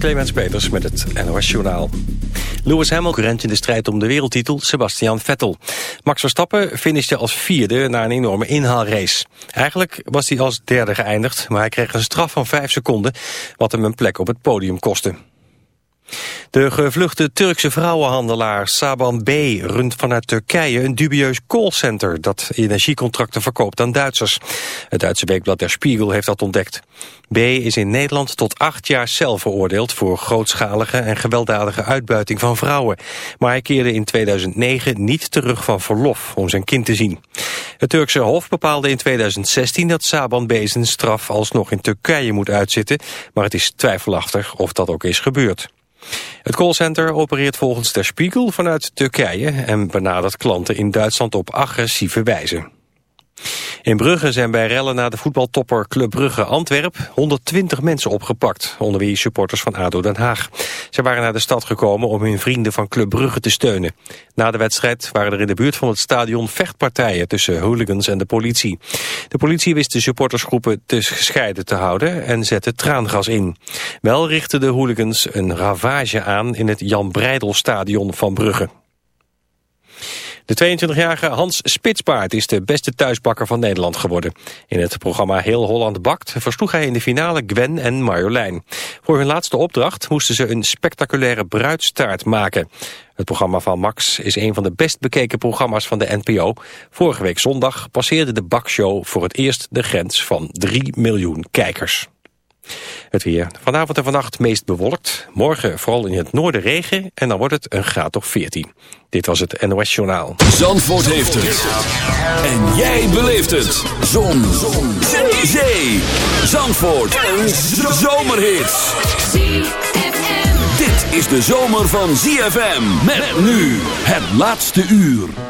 Clemens Peters met het NOS Journaal. Lewis Hamilton rent in de strijd om de wereldtitel Sebastian Vettel. Max Verstappen finishte als vierde na een enorme inhaalrace. Eigenlijk was hij als derde geëindigd, maar hij kreeg een straf van vijf seconden... wat hem een plek op het podium kostte. De gevluchte Turkse vrouwenhandelaar Saban B. runt vanuit Turkije een dubieus callcenter dat energiecontracten verkoopt aan Duitsers. Het Duitse weekblad Der Spiegel heeft dat ontdekt. B. is in Nederland tot acht jaar cel veroordeeld voor grootschalige en gewelddadige uitbuiting van vrouwen. Maar hij keerde in 2009 niet terug van verlof om zijn kind te zien. Het Turkse Hof bepaalde in 2016 dat Saban B. zijn straf alsnog in Turkije moet uitzitten, maar het is twijfelachtig of dat ook is gebeurd. Het callcenter opereert volgens Der Spiegel vanuit Turkije en benadert klanten in Duitsland op agressieve wijze. In Brugge zijn bij rellen na de voetbaltopper Club Brugge Antwerp 120 mensen opgepakt, onder wie supporters van ADO Den Haag. Ze waren naar de stad gekomen om hun vrienden van Club Brugge te steunen. Na de wedstrijd waren er in de buurt van het stadion vechtpartijen tussen hooligans en de politie. De politie wist de supportersgroepen te gescheiden te houden en zette traangas in. Wel richtten de hooligans een ravage aan in het Jan Breidel stadion van Brugge. De 22-jarige Hans Spitspaard is de beste thuisbakker van Nederland geworden. In het programma Heel Holland Bakt versloeg hij in de finale Gwen en Marjolein. Voor hun laatste opdracht moesten ze een spectaculaire bruidstaart maken. Het programma van Max is een van de best bekeken programma's van de NPO. Vorige week zondag passeerde de bakshow voor het eerst de grens van 3 miljoen kijkers. Het weer. Vanavond en vannacht meest bewolkt. Morgen vooral in het noorden regen en dan wordt het een graad of 14. Dit was het NOS Journaal. Zandvoort heeft het. En jij beleeft het. Zon. Zon. Zee. Zandvoort. Een zomerhit. Dit is de zomer van ZFM. Met nu het laatste uur.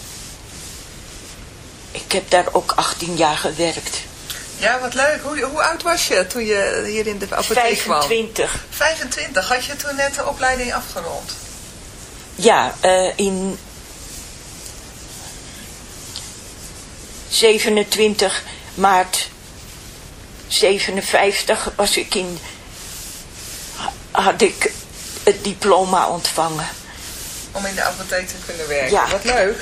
Ik heb daar ook 18 jaar gewerkt. Ja, wat leuk. Hoe, hoe oud was je toen je hier in de apotheek kwam? 25. 25. Had je toen net de opleiding afgerond? Ja, uh, in 27 maart 57 was ik in, had ik het diploma ontvangen. Om in de apotheek te kunnen werken. Ja. Wat leuk.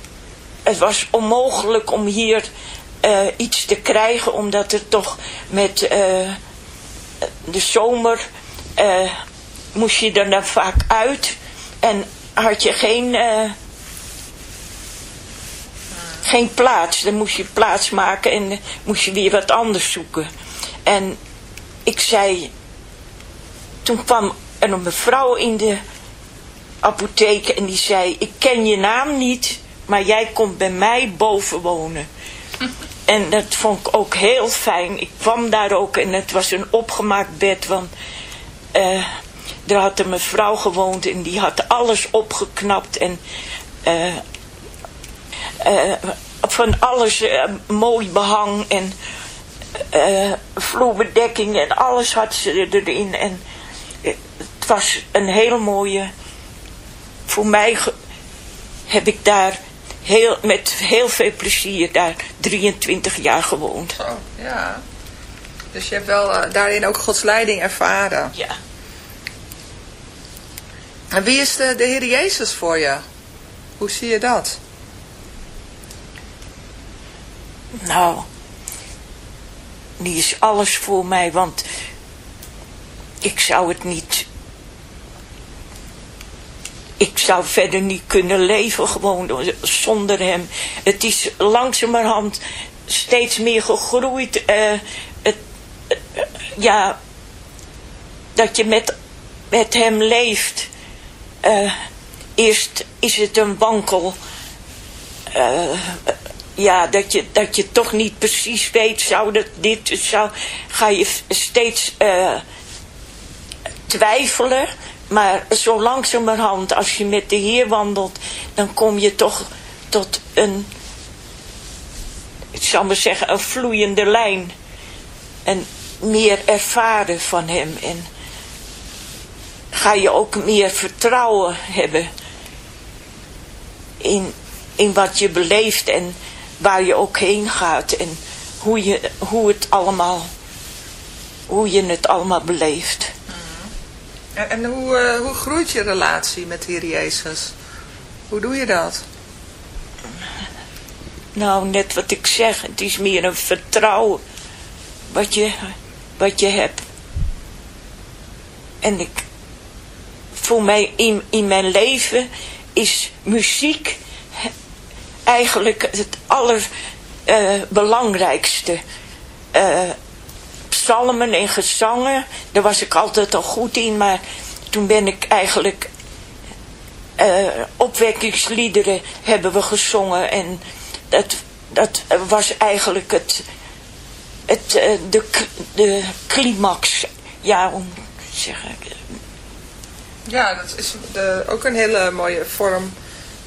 het was onmogelijk om hier uh, iets te krijgen, omdat er toch met uh, de zomer uh, moest je er dan vaak uit. En had je geen geen plaats. Dan moest je plaats maken en moest je weer wat anders zoeken. En ik zei, toen kwam er een mevrouw in de apotheek en die zei, ik ken je naam niet, maar jij komt bij mij boven wonen. En dat vond ik ook heel fijn. Ik kwam daar ook en het was een opgemaakt bed, want uh, er had een mevrouw gewoond en die had alles opgeknapt en uh, uh, van alles mooi behang en vloerbedekking en alles had ze erin. En het was een heel mooie, voor mij heb ik daar heel, met heel veel plezier daar 23 jaar gewoond. Oh, ja. Dus je hebt wel uh, daarin ook Gods leiding ervaren. Ja. En wie is de, de Heer Jezus voor je? Hoe zie je dat? Nou, die is alles voor mij, want ik zou het niet... Ik zou verder niet kunnen leven gewoon zonder hem. Het is langzamerhand steeds meer gegroeid. eh, het, eh, ja, dat je met, met hem leeft. Eh, eerst is het een wankel. ja, dat je, dat je toch niet precies weet, zou dat dit, zou, ga je steeds twijfelen. Maar zo langzamerhand, als je met de Heer wandelt, dan kom je toch tot een, ik zal maar zeggen, een vloeiende lijn. En meer ervaren van hem. En ga je ook meer vertrouwen hebben in, in wat je beleeft en waar je ook heen gaat. En hoe, je, hoe het allemaal, hoe je het allemaal beleeft. En, en hoe, eh, hoe groeit je relatie met Heer Jezus? Hoe doe je dat? Nou, net wat ik zeg, het is meer een vertrouwen wat je, wat je hebt. En ik, voor mij in, in mijn leven is muziek eigenlijk het allerbelangrijkste. Uh, psalmen en gezangen, daar was ik altijd al goed in, maar toen ben ik eigenlijk uh, opwekkingsliederen hebben we gezongen. En dat, dat was eigenlijk het, het, uh, de, de climax, ja, om te zeggen. Ja, dat is de, ook een hele mooie vorm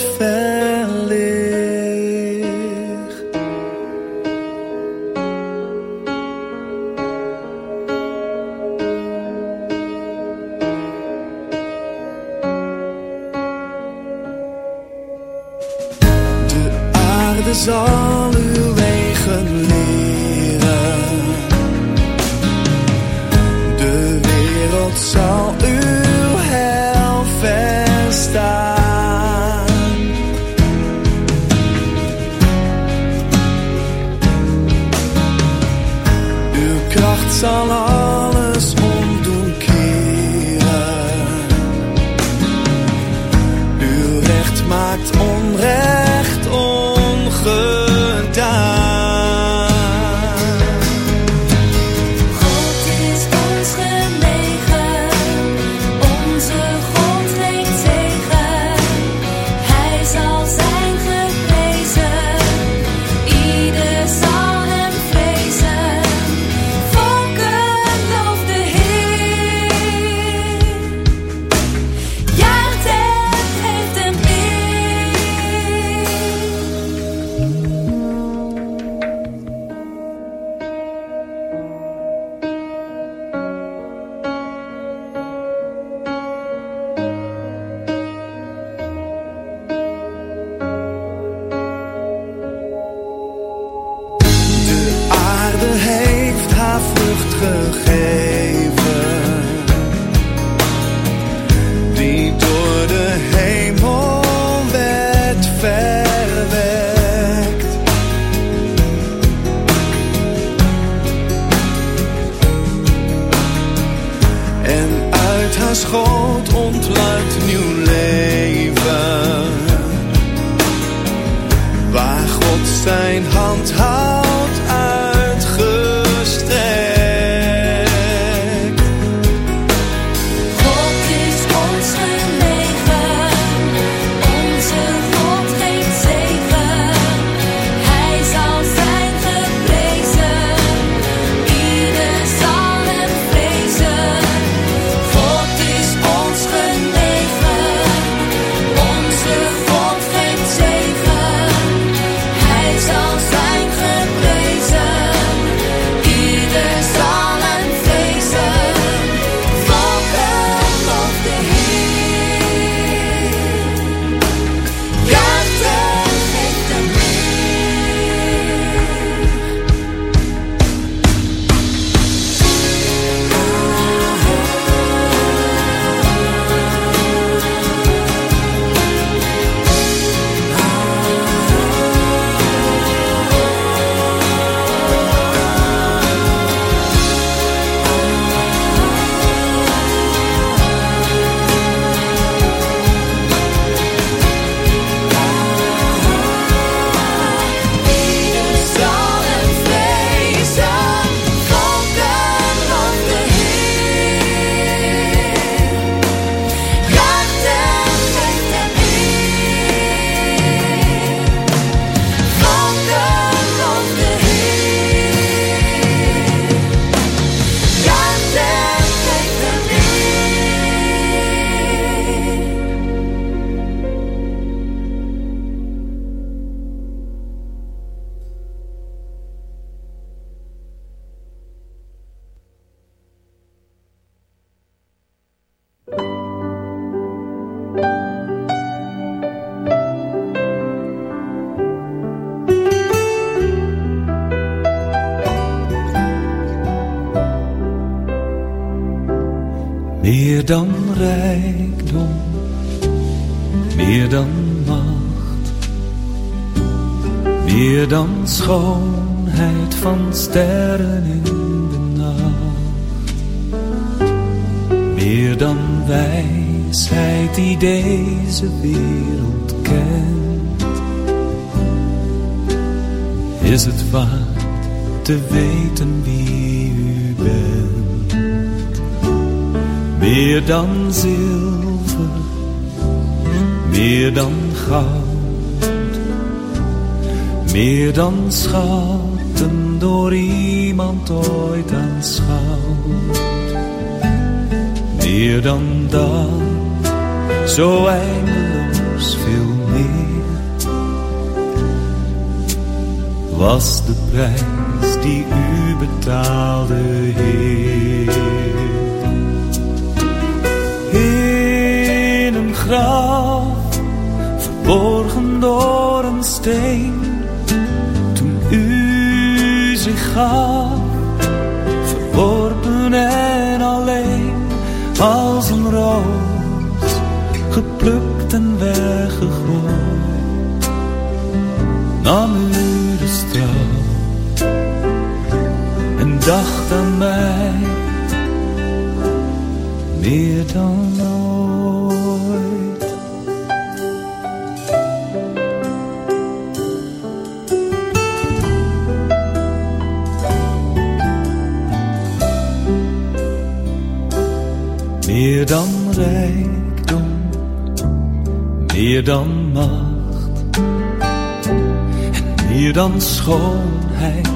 fell te weten wie u bent. Meer dan zilver, meer dan goud meer dan schatten door iemand ooit aanschouwd. Meer dan dat, zo eindeloos veel meer. Was de prijs die u betaalde, Heer. In een graf, verborgen door een steen gaf, dacht aan mij, meer dan ooit. Meer dan rijkdom, meer dan macht, en meer dan schoonheid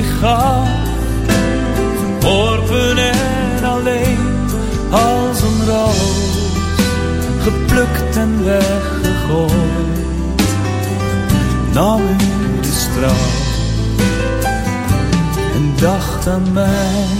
Zich gaf, en alleen, als een roos, geplukt en weggegooid. Nam u de straf en dacht aan mij